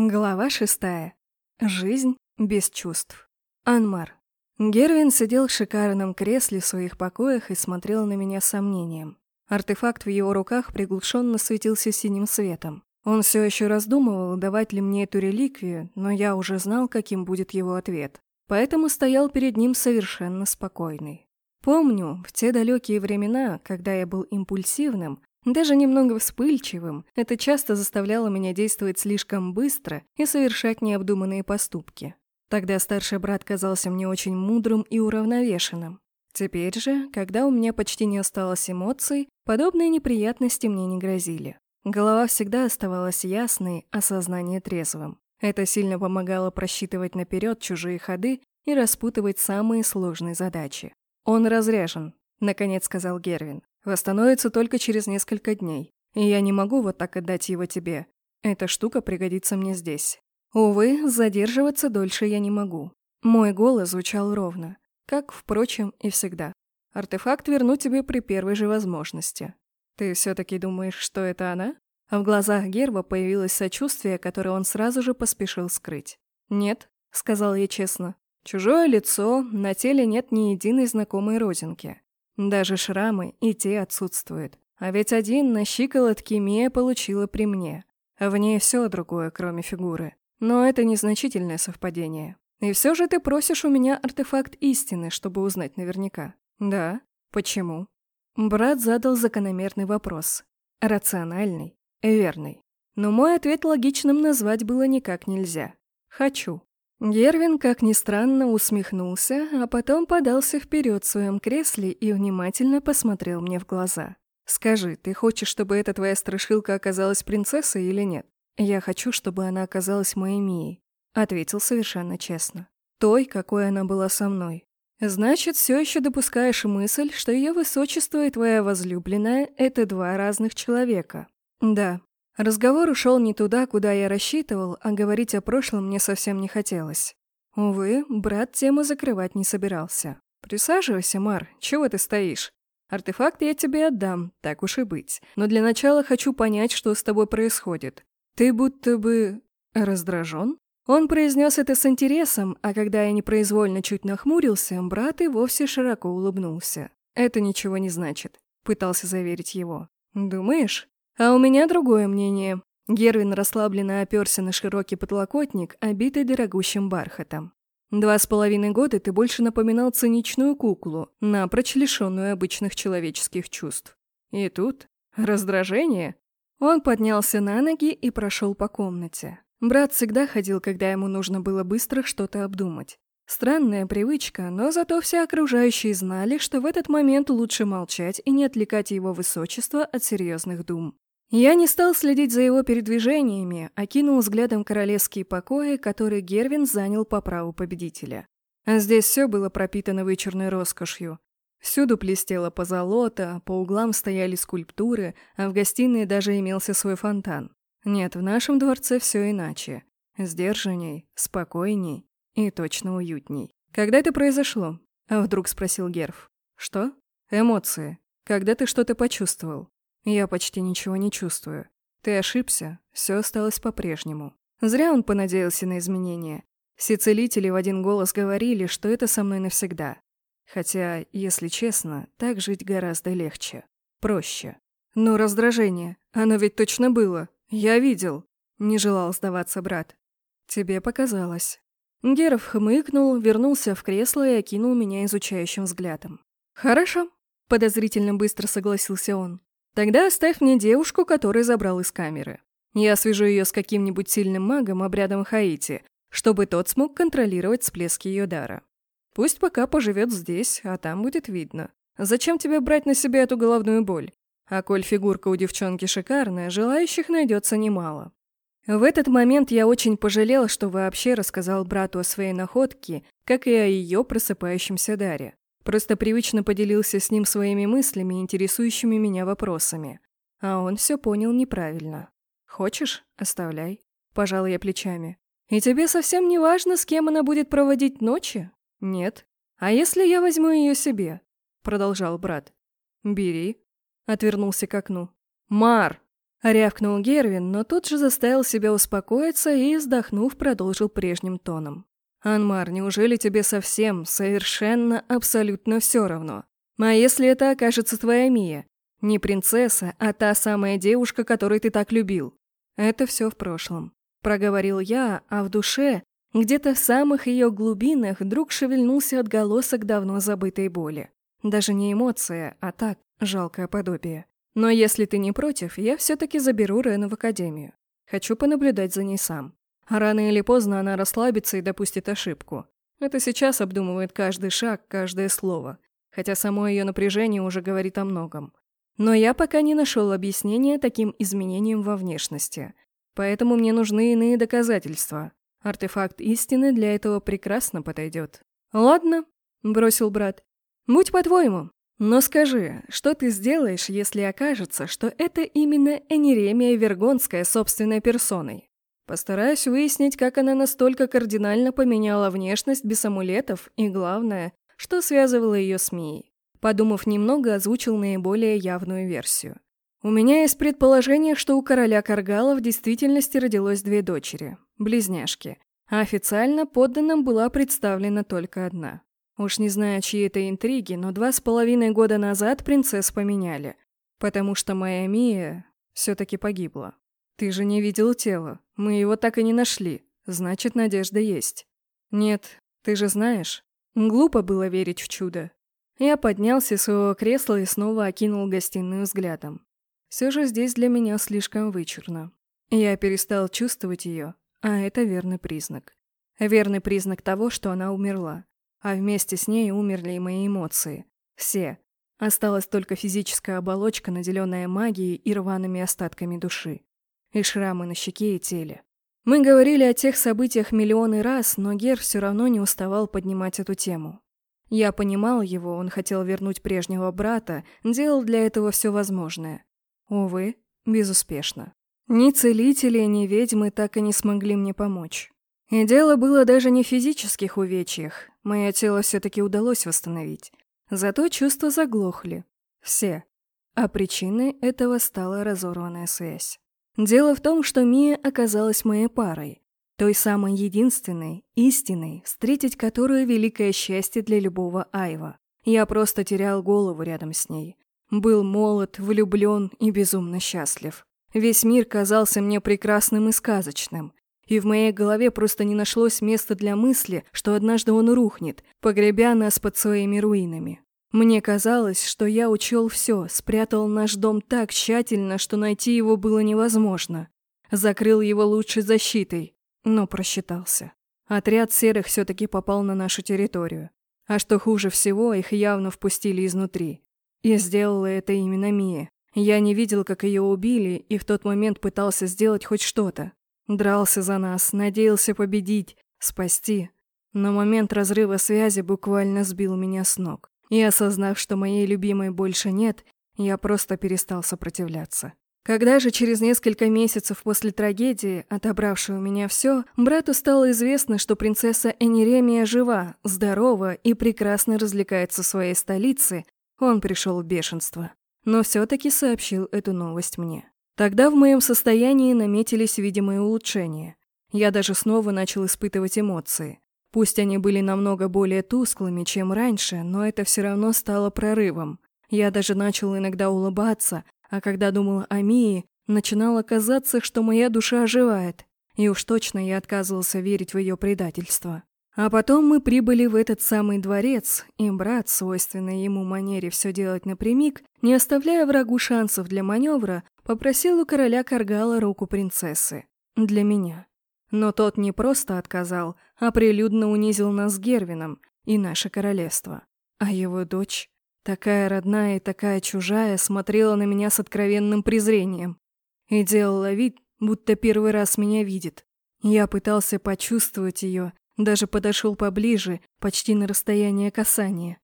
Глава шестая. Жизнь без чувств. Анмар. Гервин сидел в шикарном кресле в своих покоях и смотрел на меня с сомнением. Артефакт в его руках приглушенно светился синим светом. Он все еще раздумывал, давать ли мне эту реликвию, но я уже знал, каким будет его ответ. Поэтому стоял перед ним совершенно спокойный. Помню, в те далекие времена, когда я был импульсивным, даже немного вспыльчивым, это часто заставляло меня действовать слишком быстро и совершать необдуманные поступки. Тогда старший брат казался мне очень мудрым и уравновешенным. Теперь же, когда у меня почти не осталось эмоций, подобные неприятности мне не грозили. Голова всегда оставалась ясной, а сознание трезвым. Это сильно помогало просчитывать наперед чужие ходы и распутывать самые сложные задачи. «Он разряжен», — наконец сказал Гервин. Восстановится только через несколько дней. И я не могу вот так отдать его тебе. Эта штука пригодится мне здесь. Увы, задерживаться дольше я не могу. Мой голос звучал ровно, как, впрочем, и всегда. Артефакт верну тебе при первой же возможности. Ты все-таки думаешь, что это она? А в глазах Герва появилось сочувствие, которое он сразу же поспешил скрыть. «Нет», — сказал я честно. «Чужое лицо, на теле нет ни единой знакомой родинки. Даже шрамы и те отсутствуют. А ведь один на щиколотке Мия получила при мне. В ней все другое, кроме фигуры. Но это незначительное совпадение. И все же ты просишь у меня артефакт истины, чтобы узнать наверняка. Да? Почему? Брат задал закономерный вопрос. Рациональный, верный. Но мой ответ логичным назвать было никак нельзя. Хочу. Гервин, как ни странно, усмехнулся, а потом подался вперед в своем кресле и внимательно посмотрел мне в глаза. «Скажи, ты хочешь, чтобы эта твоя страшилка оказалась принцессой или нет?» «Я хочу, чтобы она оказалась моей Мией», — ответил совершенно честно. «Той, какой она была со мной. Значит, все еще допускаешь мысль, что ее высочество и твоя возлюбленная — это два разных человека?» «Да», Разговор ушел не туда, куда я рассчитывал, а говорить о прошлом мне совсем не хотелось. Увы, брат тему закрывать не собирался. «Присаживайся, Мар, чего ты стоишь? Артефакт я тебе отдам, так уж и быть. Но для начала хочу понять, что с тобой происходит. Ты будто бы... раздражен?» Он произнес это с интересом, а когда я непроизвольно чуть нахмурился, брат и вовсе широко улыбнулся. «Это ничего не значит», — пытался заверить его. «Думаешь?» А у меня другое мнение. Гервин расслабленно оперся на широкий подлокотник, обитый дорогущим бархатом. Два с половиной года ты больше напоминал циничную куклу, напрочь лишенную обычных человеческих чувств. И тут раздражение. Он поднялся на ноги и прошел по комнате. Брат всегда ходил, когда ему нужно было быстро что-то обдумать. Странная привычка, но зато все окружающие знали, что в этот момент лучше молчать и не отвлекать его высочество от серьезных дум. Я не стал следить за его передвижениями, а кинул взглядом королевские покои, которые Гервин занял по праву победителя. А здесь все было пропитано вычурной роскошью. Всюду блестело позолота, по углам стояли скульптуры, а в гостиной даже имелся свой фонтан. Нет, в нашем дворце все иначе. Сдержанней, спокойней и точно уютней. «Когда это произошло?» — вдруг спросил Герв. «Что?» «Эмоции. Когда ты что-то почувствовал?» Я почти ничего не чувствую. Ты ошибся, все осталось по-прежнему. Зря он понадеялся на изменения. Все целители в один голос говорили, что это со мной навсегда. Хотя, если честно, так жить гораздо легче. Проще. Но раздражение, оно ведь точно было. Я видел. Не желал сдаваться брат. Тебе показалось. Геров хмыкнул, вернулся в кресло и окинул меня изучающим взглядом. «Хорошо», — подозрительно быстро согласился он. Тогда оставь мне девушку, которую забрал из камеры. Я свяжу ее с каким-нибудь сильным магом обрядом Хаити, чтобы тот смог контролировать всплески ее дара. Пусть пока поживет здесь, а там будет видно. Зачем тебе брать на себя эту головную боль? А коль фигурка у девчонки шикарная, желающих найдется немало. В этот момент я очень пожалел, что вообще рассказал брату о своей находке, как и о ее просыпающемся даре. Просто привычно поделился с ним своими мыслями, интересующими меня вопросами. А он все понял неправильно. «Хочешь? Оставляй». Пожал я плечами. «И тебе совсем не важно, с кем она будет проводить ночи?» «Нет». «А если я возьму ее себе?» Продолжал брат. «Бери». Отвернулся к окну. «Мар!» Рявкнул Гервин, но тут же заставил себя успокоиться и, вздохнув, продолжил прежним тоном. «Анмар, неужели тебе совсем, совершенно, абсолютно все равно? А если это окажется твоя Мия? Не принцесса, а та самая девушка, которой ты так любил?» «Это все в прошлом», — проговорил я, а в душе, где-то в самых ее глубинах, вдруг шевельнулся отголосок давно забытой боли. Даже не эмоция, а так, жалкое подобие. Но если ты не против, я все-таки заберу Рену в академию. Хочу понаблюдать за ней сам. Рано или поздно она расслабится и допустит ошибку. Это сейчас обдумывает каждый шаг, каждое слово. Хотя само ее напряжение уже говорит о многом. Но я пока не нашел объяснения таким изменениям во внешности. Поэтому мне нужны иные доказательства. Артефакт истины для этого прекрасно подойдет. «Ладно», — бросил брат. «Будь по-твоему. Но скажи, что ты сделаешь, если окажется, что это именно Энеремия Вергонская собственной персоной? Постараюсь выяснить, как она настолько кардинально поменяла внешность без амулетов и, главное, что связывало ее с Мией. Подумав немного, озвучил наиболее явную версию. У меня есть предположение, что у короля Каргала в действительности родилось две дочери, близняшки, а официально подданным была представлена только одна. Уж не знаю, чьи это интриги, но два с половиной года назад принцесс поменяли, потому что моя Мия все-таки погибла. Ты же не видел тело, мы его так и не нашли, значит, надежда есть. Нет, ты же знаешь, глупо было верить в чудо. Я поднялся с своего кресла и снова окинул гостиную взглядом. Все же здесь для меня слишком вычурно. Я перестал чувствовать ее, а это верный признак. Верный признак того, что она умерла. А вместе с ней умерли и мои эмоции. Все. Осталась только физическая оболочка, наделенная магией и рваными остатками души. И шрамы на щеке и теле. Мы говорили о тех событиях миллионы раз, но Гер все равно не уставал поднимать эту тему. Я понимал его, он хотел вернуть прежнего брата, делал для этого все возможное. Увы, безуспешно. Ни целители, ни ведьмы так и не смогли мне помочь. И дело было даже не в физических увечьях. Мое тело все-таки удалось восстановить. Зато чувства заглохли. Все. А причиной этого стала разорванная связь. Дело в том, что Мия оказалась моей парой. Той самой единственной, истинной, встретить которую великое счастье для любого Айва. Я просто терял голову рядом с ней. Был молод, влюблен и безумно счастлив. Весь мир казался мне прекрасным и сказочным и в моей голове просто не нашлось места для мысли, что однажды он рухнет, погребя нас под своими руинами. Мне казалось, что я учел все, спрятал наш дом так тщательно, что найти его было невозможно. Закрыл его лучшей защитой, но просчитался. Отряд серых все-таки попал на нашу территорию. А что хуже всего, их явно впустили изнутри. И сделала это именно Мия. Я не видел, как ее убили, и в тот момент пытался сделать хоть что-то. Дрался за нас, надеялся победить, спасти. Но момент разрыва связи буквально сбил меня с ног. И осознав, что моей любимой больше нет, я просто перестал сопротивляться. Когда же через несколько месяцев после трагедии, отобравшей у меня все, брату стало известно, что принцесса Энеремия жива, здорова и прекрасно развлекается в своей столице, он пришел в бешенство. Но все-таки сообщил эту новость мне. Тогда в моем состоянии наметились видимые улучшения. Я даже снова начал испытывать эмоции. Пусть они были намного более тусклыми, чем раньше, но это все равно стало прорывом. Я даже начал иногда улыбаться, а когда думал о Мии, начинало казаться, что моя душа оживает. И уж точно я отказывался верить в ее предательство. А потом мы прибыли в этот самый дворец, и брат, свойственной ему манере все делать напрямик, не оставляя врагу шансов для маневра, попросил у короля Каргала руку принцессы. Для меня. Но тот не просто отказал, а прилюдно унизил нас с Гервином и наше королевство. А его дочь, такая родная и такая чужая, смотрела на меня с откровенным презрением и делала вид, будто первый раз меня видит. Я пытался почувствовать ее, даже подошел поближе, почти на расстояние касания.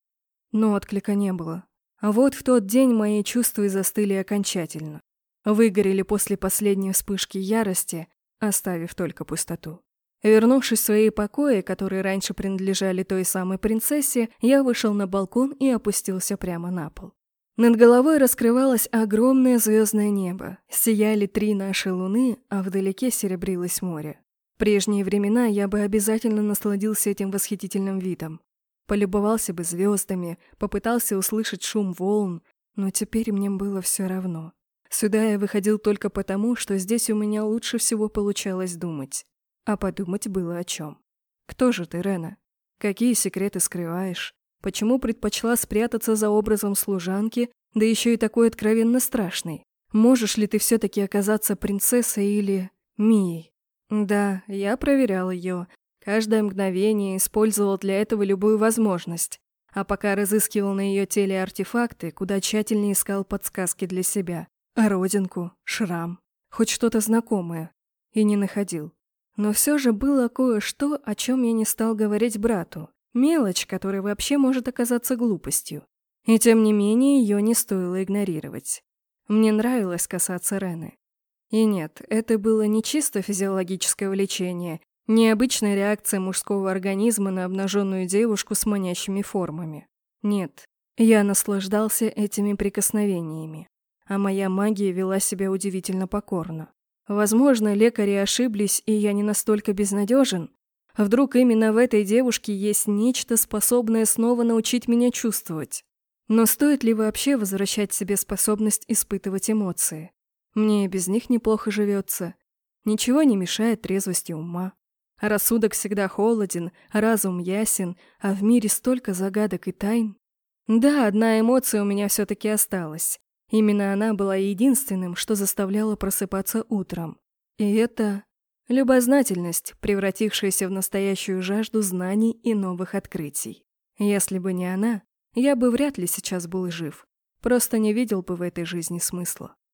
Но отклика не было. А вот в тот день мои чувства застыли окончательно. Выгорели после последней вспышки ярости, оставив только пустоту. Вернувшись в свои покои, которые раньше принадлежали той самой принцессе, я вышел на балкон и опустился прямо на пол. Над головой раскрывалось огромное звездное небо, сияли три наши луны, а вдалеке серебрилось море. В прежние времена я бы обязательно насладился этим восхитительным видом. Полюбовался бы звездами, попытался услышать шум волн, но теперь мне было все равно. Сюда я выходил только потому, что здесь у меня лучше всего получалось думать. А подумать было о чем. Кто же ты, Рена? Какие секреты скрываешь? Почему предпочла спрятаться за образом служанки, да еще и такой откровенно страшный? Можешь ли ты все-таки оказаться принцессой или... Мией? Да, я проверял ее. Каждое мгновение использовал для этого любую возможность. А пока разыскивал на ее теле артефакты, куда тщательнее искал подсказки для себя. Родинку, шрам, хоть что-то знакомое. И не находил. Но все же было кое-что, о чем я не стал говорить брату. Мелочь, которая вообще может оказаться глупостью. И тем не менее ее не стоило игнорировать. Мне нравилось касаться Рены. И нет, это было не чисто физиологическое влечение, необычная реакция мужского организма на обнаженную девушку с манящими формами. Нет, я наслаждался этими прикосновениями, а моя магия вела себя удивительно покорно. Возможно, лекари ошиблись, и я не настолько безнадежен. Вдруг именно в этой девушке есть нечто, способное снова научить меня чувствовать. Но стоит ли вообще возвращать себе способность испытывать эмоции? Мне без них неплохо живется. Ничего не мешает трезвости ума. Рассудок всегда холоден, разум ясен, а в мире столько загадок и тайн. Да, одна эмоция у меня все-таки осталась. Именно она была единственным, что заставляло просыпаться утром. И это любознательность, превратившаяся в настоящую жажду знаний и новых открытий. Если бы не она, я бы вряд ли сейчас был жив, просто не видел бы в этой жизни смысла.